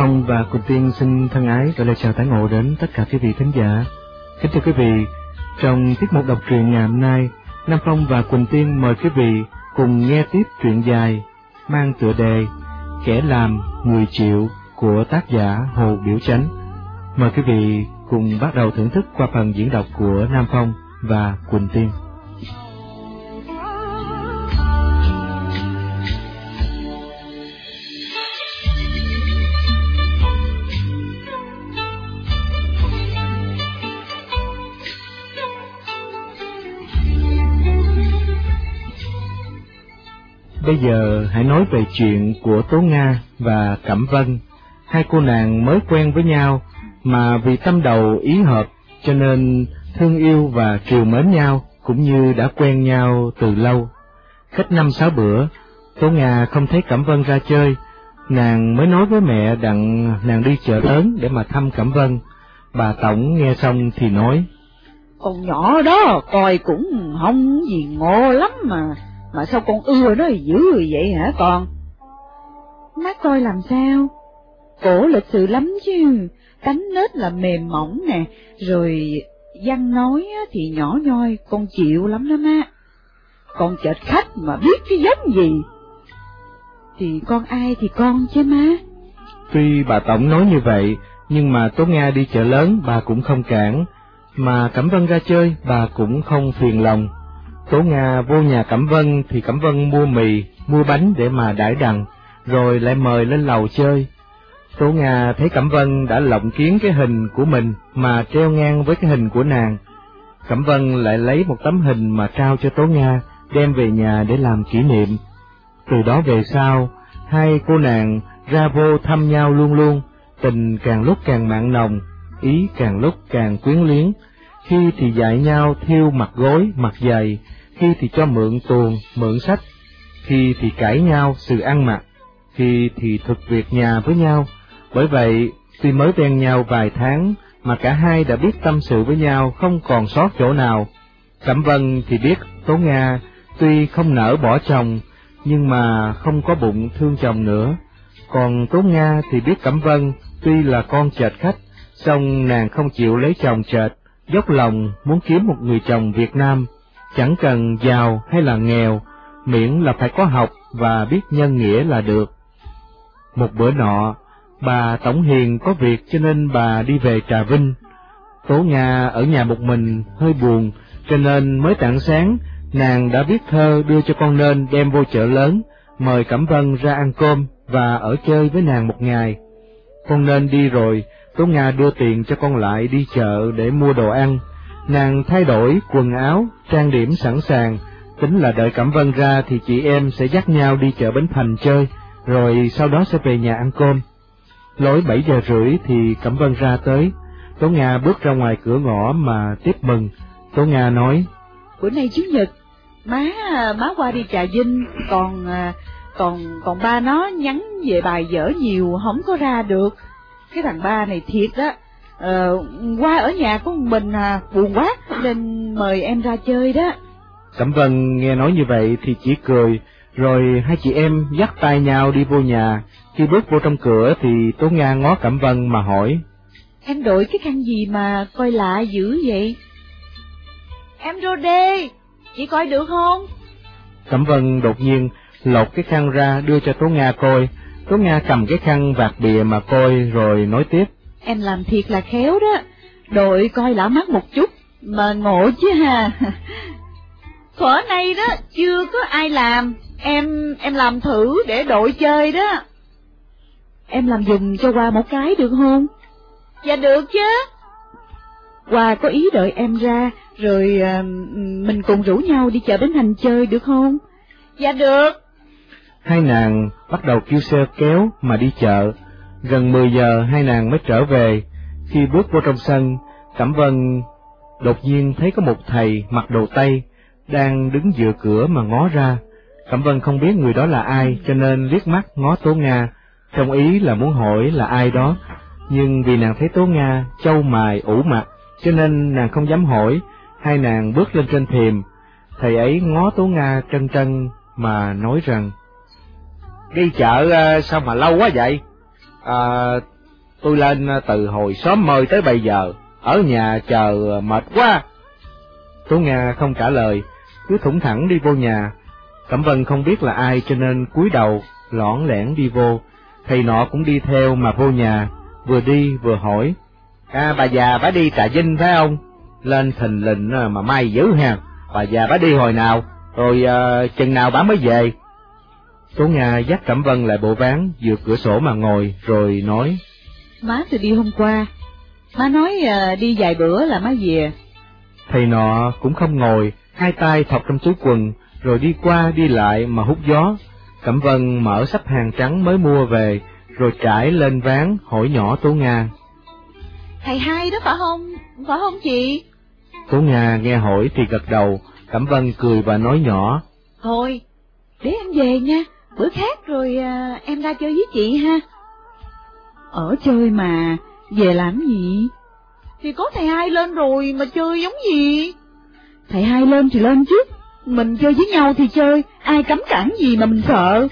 Nam Phong và Quỳnh Tiên xin thân ái gửi lời chào tái ngộ đến tất cả quý vị thính giả. Kính thưa quý vị, trong tiết mục đọc truyện ngày hôm nay, Nam Phong và Quỳnh Tiên mời quý vị cùng nghe tiếp truyện dài mang tựa đề Kẻ làm người chịu của tác giả Hồ Biểu Chánh. Mời quý vị cùng bắt đầu thưởng thức qua phần diễn đọc của Nam Phong và Quỳnh Tiên. Bây giờ hãy nói về chuyện của Tố Nga và Cẩm Vân. Hai cô nàng mới quen với nhau, mà vì tâm đầu ý hợp, cho nên thương yêu và triều mến nhau, cũng như đã quen nhau từ lâu. Cách năm sáu bữa, Tố Nga không thấy Cẩm Vân ra chơi, nàng mới nói với mẹ đặng nàng đi chợ lớn để mà thăm Cẩm Vân. Bà Tổng nghe xong thì nói, Con nhỏ đó coi cũng không gì ngô lắm mà, mà sao con ưa nó dữ vậy hả con? Má coi làm sao? Cổ lịch sự lắm chứ, tánh nết là mềm mỏng nè, rồi văn nói thì nhỏ nhoi, con chịu lắm đó má. Con chợt khách mà biết cái giống gì. Thì con ai thì con chứ má. Tuy bà Tổng nói như vậy, nhưng mà Tố Nga đi chợ lớn bà cũng không cản, mà Cẩm Vân ra chơi bà cũng không phiền lòng. Tố Nga vô nhà Cẩm Vân thì Cẩm Vân mua mì, mua bánh để mà đãi đằng, rồi lại mời lên lầu chơi. Tố Nga thấy Cẩm Vân đã lộng kiến cái hình của mình mà treo ngang với cái hình của nàng. Cẩm Vân lại lấy một tấm hình mà trao cho Tố Nga, đem về nhà để làm kỷ niệm. Từ đó về sau, hai cô nàng ra vô thăm nhau luôn luôn, tình càng lúc càng mặn nồng, ý càng lúc càng quyến luyến. Khi thì dạy nhau thiêu mặt gối, mặt giày, khi thì cho mượn tuồng, mượn sách, khi thì cãi nhau sự ăn mặc, khi thì thực việc nhà với nhau. Bởi vậy, tuy mới quen nhau vài tháng, mà cả hai đã biết tâm sự với nhau không còn sót chỗ nào. Cẩm Vân thì biết Tố Nga tuy không nỡ bỏ chồng, nhưng mà không có bụng thương chồng nữa. Còn Tố Nga thì biết Cẩm Vân tuy là con chợt khách, song nàng không chịu lấy chồng chợt, dốc lòng muốn kiếm một người chồng Việt Nam, chẳng cần giàu hay là nghèo, miễn là phải có học và biết nhân nghĩa là được. Một bữa nọ, bà Tổng Hiền có việc cho nên bà đi về Trà Vinh. Tố Nga ở nhà một mình hơi buồn, cho nên mới tảng sáng, nàng đã viết thơ đưa cho con nên đem vô chợ lớn, mời Cẩm Vân ra ăn cơm và ở chơi với nàng một ngày. Con nên đi rồi, Tố Nga đưa tiền cho con lại đi chợ để mua đồ ăn. Nàng thay đổi quần áo, trang điểm sẵn sàng, tính là đợi Cẩm Vân ra thì chị em sẽ dắt nhau đi chợ Bến Thành chơi, rồi sau đó sẽ về nhà ăn cơm. Lối bảy giờ rưỡi thì Cẩm Vân ra tới, Tố Nga bước ra ngoài cửa ngõ mà tiếp mừng. Tố Nga nói, Bữa nay Chủ nhật, má má qua đi trà vinh, còn à, còn còn ba nó nhắn về bài dở nhiều không có ra được. Cái thằng ba này thiệt đó ờ, qua ở nhà của mình à, buồn quá nên mời em ra chơi đó. Cẩm Vân nghe nói như vậy thì chỉ cười, rồi hai chị em dắt tay nhau đi vô nhà. Khi bước vô trong cửa thì Tố Nga ngó Cẩm Vân mà hỏi. Em đội cái khăn gì mà coi lạ dữ vậy? Em rô đê, chị coi được không? Cẩm Vân đột nhiên lột cái khăn ra đưa cho Tố Nga coi. Tố Nga cầm cái khăn vạt bìa mà coi rồi nói tiếp. Em làm thiệt là khéo đó, đội coi lạ mắt một chút, mà ngộ chứ ha. Khở nay đó, chưa có ai làm, em em làm thử để đội chơi đó. Em làm dùng cho qua một cái được không? Dạ được chứ. Qua có ý đợi em ra, rồi à, mình cùng rủ nhau đi chợ Bến Thành chơi được không? Dạ được. Hai nàng bắt đầu kêu xe kéo mà đi chợ. Gần 10 giờ hai nàng mới trở về. Khi bước vô trong sân, Cẩm Vân đột nhiên thấy có một thầy mặc đồ Tây đang đứng dựa cửa mà ngó ra. Cẩm Vân không biết người đó là ai cho nên liếc mắt ngó Tố Nga, trong ý là muốn hỏi là ai đó, nhưng vì nàng thấy Tố Nga châu mài ủ mặt, cho nên nàng không dám hỏi, hai nàng bước lên trên thềm, thầy ấy ngó Tố Nga trân trân mà nói rằng, Đi chợ ờ, sao mà lâu quá vậy? À, tôi lên à, từ hồi sớm mời tới bây giờ, ở nhà chờ à, mệt quá. Tố Nga không trả lời, cứ thủng thẳng đi vô nhà. Cẩm Vân không biết là ai cho nên cúi đầu, lõn lẻn đi vô. Thầy nọ cũng đi theo mà vô nhà, vừa đi vừa hỏi. À, bà già bà đi trà dinh phải không? Lên thình lình à, mà may dữ ha, bà già bà đi hồi nào, rồi uh, chừng nào bà mới về? Tố Nga dắt Cẩm Vân lại bộ ván, vượt cửa sổ mà ngồi, rồi nói. Má tôi đi hôm qua, má nói uh, đi vài bữa là má về. Thầy nọ cũng không ngồi, hai tay thọc trong túi quần, rồi đi qua đi lại mà hút gió. Cẩm Vân mở sắp hàng trắng mới mua về, rồi trải lên ván hỏi nhỏ Tố Nga. Thầy hai đó phải không? Phải không chị? Tố Nga nghe hỏi thì gật đầu, Cẩm Vân cười và nói nhỏ. Thôi, để em về nha, bữa khác rồi à, em ra chơi với chị ha. Ở chơi mà, về làm gì? Thì có thầy hai lên rồi mà chơi giống gì? Thầy hai lên thì lên chứ, mình chơi với nhau thì chơi, ai cấm cản gì mà mình sợ.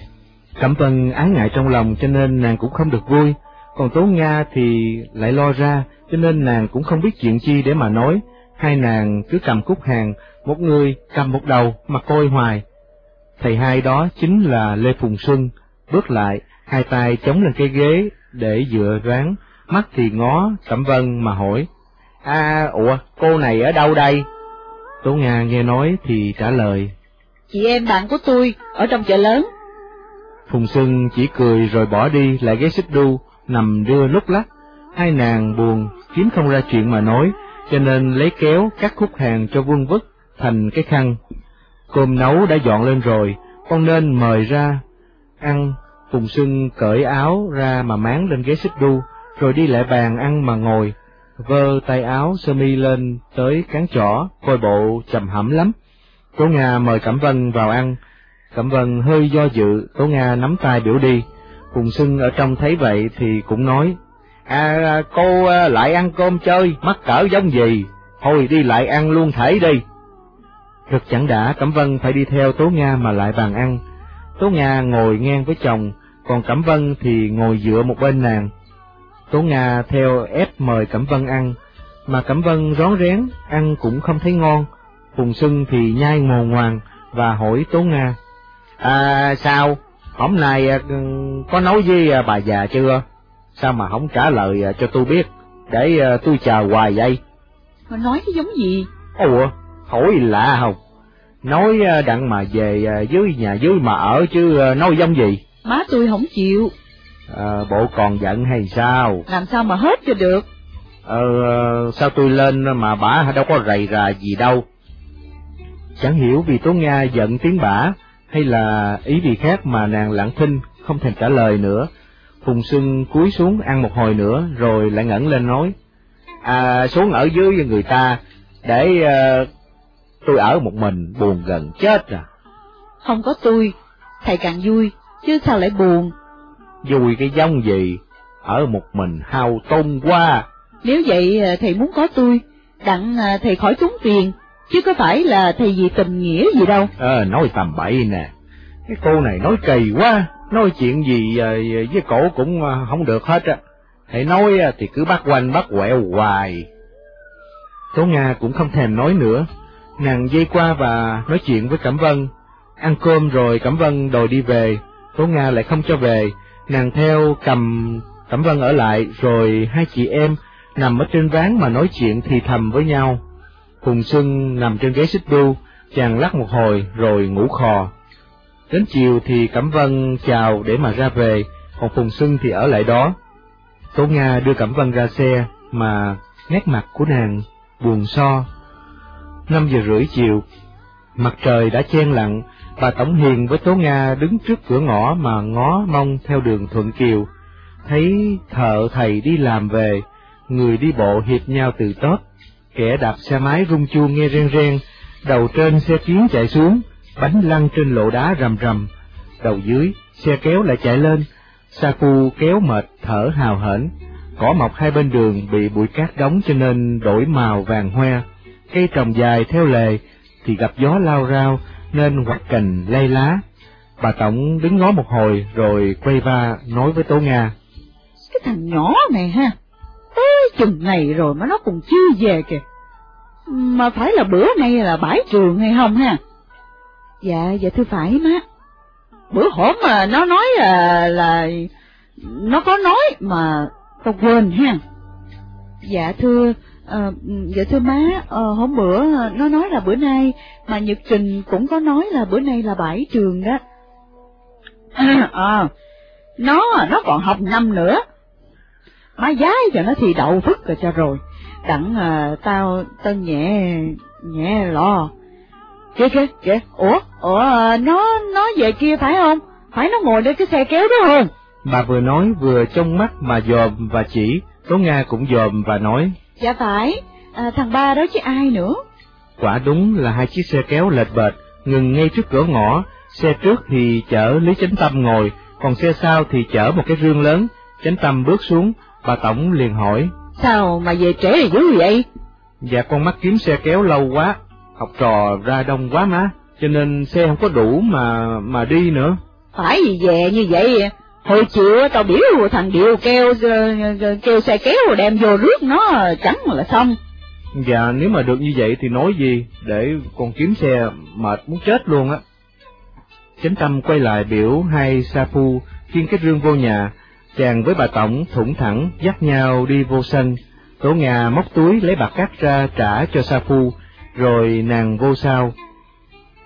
Cẩm Vân ái ngại trong lòng cho nên nàng cũng không được vui, còn Tố Nga thì lại lo ra, cho nên nàng cũng không biết chuyện chi để mà nói. Hai nàng cứ cầm cúc hàng, một người cầm một đầu mà coi hoài. Thầy hai đó chính là Lê Phùng Xuân, bước lại, hai tay chống lên cái ghế để dựa ván, mắt thì ngó Cẩm Vân mà hỏi. À, ủa, cô này ở đâu đây? Tố Nga nghe nói thì trả lời. Chị em bạn của tôi, ở trong chợ lớn. Phùng Xuân chỉ cười rồi bỏ đi lại ghế xích đu, nằm đưa lúc lắc. Hai nàng buồn, kiếm không ra chuyện mà nói, cho nên lấy kéo cắt khúc hàng cho vuông vức thành cái khăn. Cơm nấu đã dọn lên rồi, con nên mời ra. Ăn, Phùng Xuân cởi áo ra mà máng lên ghế xích đu, rồi đi lại bàn ăn mà ngồi, vơ tay áo sơ mi lên tới cán chỏ, coi bộ trầm hẩm lắm. Tố Nga mời Cẩm Vân vào ăn, Cẩm Vân hơi do dự, Tố Nga nắm tay biểu đi. Phùng Xuân ở trong thấy vậy thì cũng nói, À, cô à, lại ăn cơm chơi, mắc cỡ giống gì, thôi đi lại ăn luôn thể đi. Rất chẳng đã, Cẩm Vân phải đi theo Tố Nga mà lại bàn ăn. Tố Nga ngồi ngang với chồng, còn Cẩm Vân thì ngồi dựa một bên nàng. Tố Nga theo ép mời Cẩm Vân ăn, mà Cẩm Vân rón rén, ăn cũng không thấy ngon. Phùng Xuân thì nhai ngồ ngoàng và hỏi Tố Nga, À sao, hôm nay à, có nói với à, bà già chưa? Sao mà không trả lời à, cho tôi biết, để tôi chờ hoài vậy? Mà nói cái giống gì? Ủa, hỏi lạ không? Nói đặng mà về dưới nhà dưới mà ở chứ nói giống gì? Má tôi không chịu. À, bộ còn giận hay sao? Làm sao mà hết cho được? Ờ, sao tôi lên mà bả đâu có rầy rà gì đâu. Chẳng hiểu vì Tố Nga giận tiếng bả, hay là ý gì khác mà nàng lặng thinh, không thèm trả lời nữa. Phùng Xuân cúi xuống ăn một hồi nữa, rồi lại ngẩng lên nói, À, xuống ở dưới với người ta, để uh, tôi ở một mình buồn gần chết à. Không có tôi, thầy càng vui, chứ sao lại buồn. Vui cái giống gì, ở một mình hao tôn quá. Nếu vậy ờ, thầy muốn có tôi, đặng ờ, thầy khỏi tốn tiền, chứ có phải là thầy gì tình nghĩa gì đâu. Ờ, nói tầm bậy nè, cái cô này nói kỳ quá, nói chuyện gì ờ, với cổ cũng không được hết á. Hãy nói thì cứ bắt quanh bắt quẹo hoài. Tố Nga cũng không thèm nói nữa, nàng dây qua và nói chuyện với Cẩm Vân. Ăn cơm rồi Cẩm Vân đòi đi về, Tố Nga lại không cho về, nàng theo cầm Cẩm Vân ở lại rồi hai chị em nằm ở trên ván mà nói chuyện thì thầm với nhau. Phùng Xuân nằm trên ghế xích đu, chàng lắc một hồi rồi ngủ khò. Đến chiều thì Cẩm Vân chào để mà ra về, còn Phùng Xuân thì ở lại đó. Tố Nga đưa Cẩm Vân ra xe, mà nét mặt của nàng buồn so. Năm giờ rưỡi chiều, mặt trời đã chen lặng, bà Tổng Hiền với Tố Nga đứng trước cửa ngõ mà ngó mong theo đường Thuận Kiều. Thấy thợ thầy đi làm về, người đi bộ hiệp nhau từ tớp, kẻ đạp xe máy rung chuông nghe reng reng, đầu trên xe chiến chạy xuống, bánh lăn trên lộ đá rầm rầm, đầu dưới xe kéo lại chạy lên, sa cu kéo mệt thở hào hển, cỏ mọc hai bên đường bị bụi cát đóng cho nên đổi màu vàng hoe, cây trồng dài theo lề thì gặp gió lao rao nên hoặc cành lay lá. Bà Tổng đứng ngó một hồi rồi quay va nói với Tố Nga. cái thằng nhỏ này ha, tới chừng này rồi mà nó còn chưa về kìa. Mà phải là bữa nay là bãi trường hay không ha? Dạ, dạ thưa phải má. Bữa hổm mà nó nói là, là, nó có nói mà con quên ha. Dạ thưa, à, dạ thưa má, à, hôm bữa nó nói là bữa nay, mà Nhật Trình cũng có nói là bữa nay là bãi trường đó. À, nó, nó còn học năm nữa. Má giái cho nó thi đậu phức rồi cho rồi. Đặng à, tao, tao nhẹ, nhẹ lo. Kìa kìa, kìa, ủa, ủa, nó, nó về kia phải không? Phải nó ngồi trên cái xe kéo đó không? Bà vừa nói vừa trong mắt mà dòm và chỉ, Tố Nga cũng dòm và nói. Dạ phải, à, thằng ba đó chứ ai nữa. Quả đúng là hai chiếc xe kéo lệch bệt, ngừng ngay trước cửa ngõ, xe trước thì chở Lý Chánh Tâm ngồi, còn xe sau thì chở một cái rương lớn, Chánh Tâm bước xuống, bà Tổng liền hỏi. Sao mà về trễ dữ vậy? Dạ con mắt kiếm xe kéo lâu quá, học trò ra đông quá má, cho nên xe không có đủ mà mà đi nữa. Phải gì về như vậy Hồi chiều tao biểu thằng Điệu kêu ờ, ờ, kêu xe kéo đem vô rước nó trắng là xong. Dạ nếu mà được như vậy thì nói gì, để con kiếm xe mệt muốn chết luôn á. Chánh tâm quay lại biểu hai sa phu kiên cái rương vô nhà, chàng với bà Tổng thủng thẳng dắt nhau đi vô sân. Tổ Ngà móc túi lấy bạc cát ra trả cho sa phu, rồi nàng vô sau.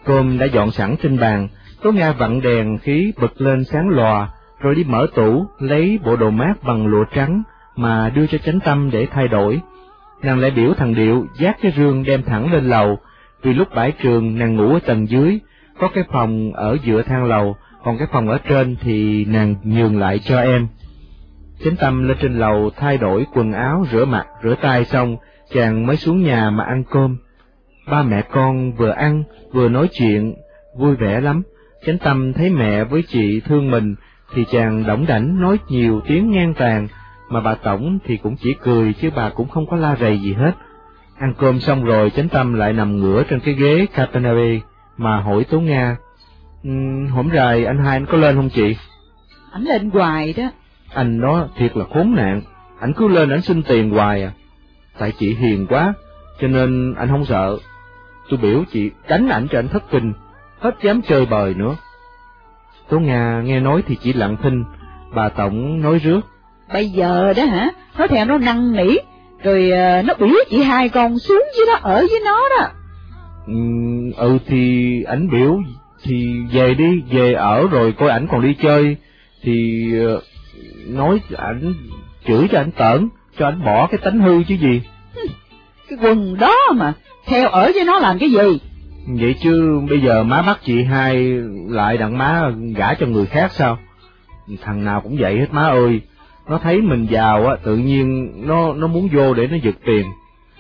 Cơm đã dọn sẵn trên bàn, Tố Nga vặn đèn khí bật lên sáng lòa, rồi đi mở tủ, lấy bộ đồ mát bằng lụa trắng mà đưa cho chánh tâm để thay đổi. Nàng lại biểu thằng Điệu dắt cái rương đem thẳng lên lầu, vì lúc bãi trường nàng ngủ ở tầng dưới, có cái phòng ở giữa thang lầu, còn cái phòng ở trên thì nàng nhường lại cho em. Chánh tâm lên trên lầu thay đổi quần áo, rửa mặt, rửa tay xong, chàng mới xuống nhà mà ăn cơm. Ba mẹ con vừa ăn, vừa nói chuyện, vui vẻ lắm. Chánh tâm thấy mẹ với chị thương mình, thì chàng đỏng đảnh nói nhiều tiếng ngang tàn, mà bà Tổng thì cũng chỉ cười chứ bà cũng không có la rầy gì hết. Ăn cơm xong rồi chánh tâm lại nằm ngửa trên cái ghế Catanabe mà hỏi Tố Nga. Um, hổm rày anh hai anh có lên không chị? Ảnh lên hoài đó. Anh đó thiệt là khốn nạn, ảnh cứ lên ảnh xin tiền hoài à. Tại chị hiền quá, cho nên anh không sợ. Tôi biểu chị đánh ảnh cho anh thất kinh, hết dám chơi bời nữa. Tố Nga nghe nói thì chỉ lặng thinh, bà Tổng nói rước. Bây giờ đó hả, nó thèm nó năn nỉ, rồi uh, nó biểu chị hai con xuống dưới đó ở với nó đó. Ừ, ừ thì ảnh biểu thì về đi, về ở rồi coi ảnh còn đi chơi, thì uh, nói ảnh chửi cho ảnh tởn, cho ảnh bỏ cái tánh hư chứ gì. Cái quần đó mà, theo ở với nó làm cái gì? Vậy chứ bây giờ má bắt chị hai lại đặng má gả cho người khác sao? Thằng nào cũng vậy hết má ơi. Nó thấy mình giàu á, tự nhiên nó nó muốn vô để nó giật tiền.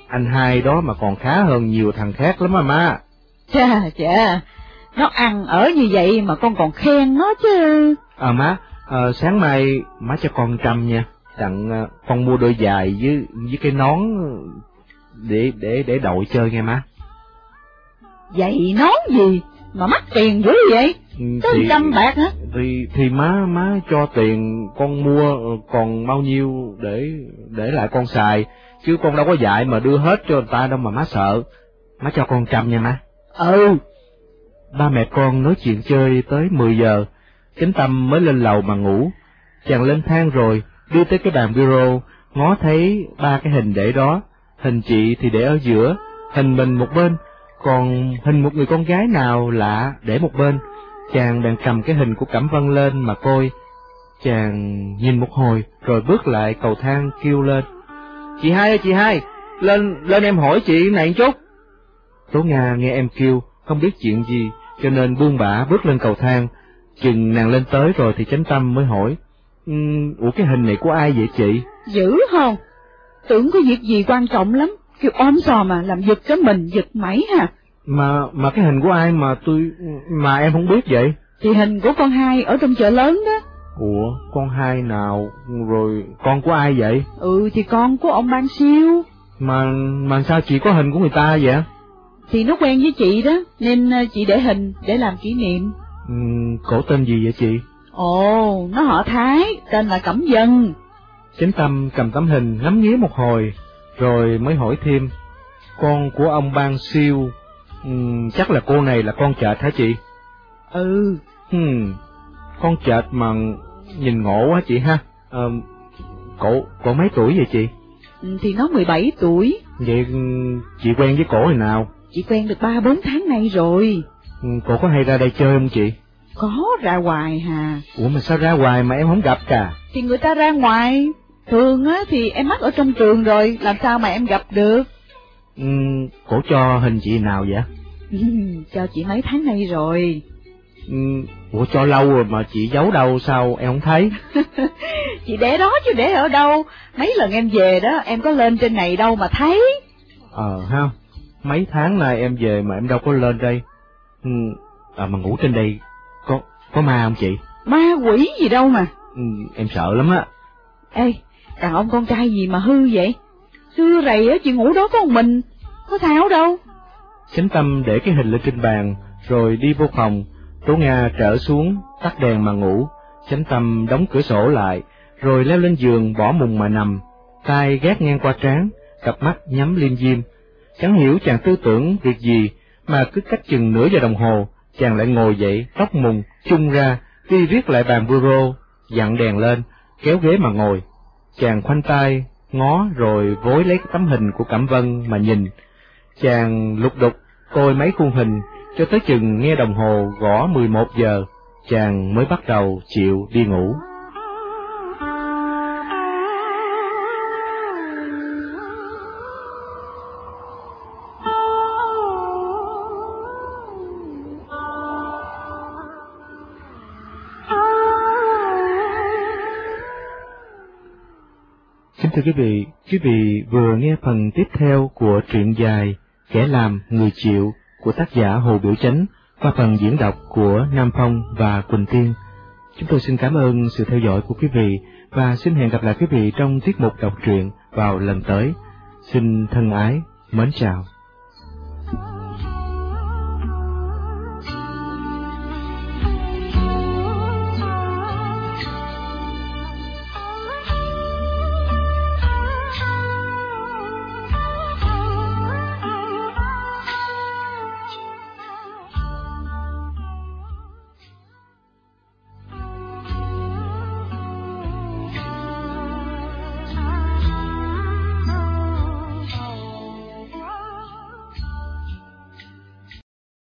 Anh hai đó mà còn khá hơn nhiều thằng khác lắm á má. Chà chà, nó ăn ở như vậy mà con còn khen nó chứ. À má, à, sáng mai má cho con trăm nha. Đặng à, con mua đôi giày với với cái nón để để để đội chơi nghe má. Vậy nón gì mà mắc tiền dữ vậy? Ừ, Tới trăm bạc hả? Thì thì má má cho tiền con mua còn bao nhiêu để để lại con xài, chứ con đâu có dạy mà đưa hết cho người ta đâu mà má sợ. Má cho con trăm nha má. Ừ. Ba mẹ con nói chuyện chơi tới 10 giờ, Chánh Tâm mới lên lầu mà ngủ. Chàng lên thang rồi, đưa tới cái bàn bureau, ngó thấy ba cái hình để đó, hình chị thì để ở giữa, hình mình một bên, còn hình một người con gái nào lạ để một bên, chàng bèn cầm cái hình của Cẩm Vân lên mà coi. Chàng nhìn một hồi, rồi bước lại cầu thang kêu lên. Chị hai ơi chị hai, lên lên em hỏi chị này chút. Tố Nga nghe em kêu, không biết chuyện gì, cho nên buông bả bước lên cầu thang. Chừng nàng lên tới rồi thì chánh tâm mới hỏi, um, ủa cái hình này của ai vậy chị? Dữ không? Tưởng có việc gì quan trọng lắm, Kêu ôm sò mà làm giật cái mình giật máy hả? Mà mà cái hình của ai mà tôi mà em không biết vậy? Thì hình của con hai ở trong chợ lớn đó. Ủa, con hai nào rồi con của ai vậy? Ừ thì con của ông Ban Siêu. Mà mà sao chị có hình của người ta vậy? Thì nó quen với chị đó, nên ờ, chị để hình để làm kỷ niệm. Ừ, cổ tên gì vậy chị? Ồ, nó họ Thái, tên là Cẩm Dân. Chánh tâm cầm tấm hình ngắm nghía một hồi, rồi mới hỏi thêm, con của ông Ban Siêu, um, chắc là cô này là con chợt hả chị? Ừ. Hmm, con chợt mà nhìn ngộ quá chị ha. À, cổ, cổ mấy tuổi vậy chị? Ừ, thì nó 17 tuổi. Vậy chị quen với cổ hồi nào? Chị quen được 3-4 tháng nay rồi. Cổ có hay ra đây chơi không chị? Có ra hoài hà. Ủa mà sao ra hoài mà em không gặp cả? Thì người ta ra ngoài. Thường á thì em mắc ở trong trường rồi, làm sao mà em gặp được? Ừ, cổ cho hình chị nào vậy? Ừ, cho chị mấy tháng nay rồi. Ừ, ủa cho lâu rồi mà chị giấu đâu sao em không thấy? chị để đó chứ để ở đâu? Mấy lần em về đó em có lên trên này đâu mà thấy. Ờ ha, mấy tháng nay em về mà em đâu có lên đây. Ừ, à mà ngủ trên đây có có ma không chị? Ma quỷ gì đâu mà. Ừ, em sợ lắm á. Ê, đàn ông con trai gì mà hư vậy? Xưa rầy á chị ngủ đó có một mình, có tháo đâu. Chánh tâm để cái hình lên trên bàn, rồi đi vô phòng, Tố Nga trở xuống, tắt đèn mà ngủ, chánh tâm đóng cửa sổ lại, rồi leo lên giường bỏ mùng mà nằm, tay gác ngang qua trán, cặp mắt nhắm liêm diêm. Chẳng hiểu chàng tư tưởng việc gì, mà cứ cách chừng nửa giờ đồng hồ, chàng lại ngồi dậy, tóc mùng, chung ra, đi viết lại bàn bureau, dặn đèn lên, kéo ghế mà ngồi. Chàng khoanh tay, ngó rồi vối lấy tấm hình của Cẩm Vân mà nhìn. Chàng lục đục, coi mấy khuôn hình, cho tới chừng nghe đồng hồ gõ 11 giờ, chàng mới bắt đầu chịu đi ngủ. Thưa quý vị, quý vị vừa nghe phần tiếp theo của truyện dài Kẻ làm người chịu của tác giả Hồ Biểu Chánh qua phần diễn đọc của Nam Phong và Quỳnh Tiên. Chúng tôi xin cảm ơn sự theo dõi của quý vị và xin hẹn gặp lại quý vị trong tiết mục đọc truyện vào lần tới. Xin thân ái, mến chào.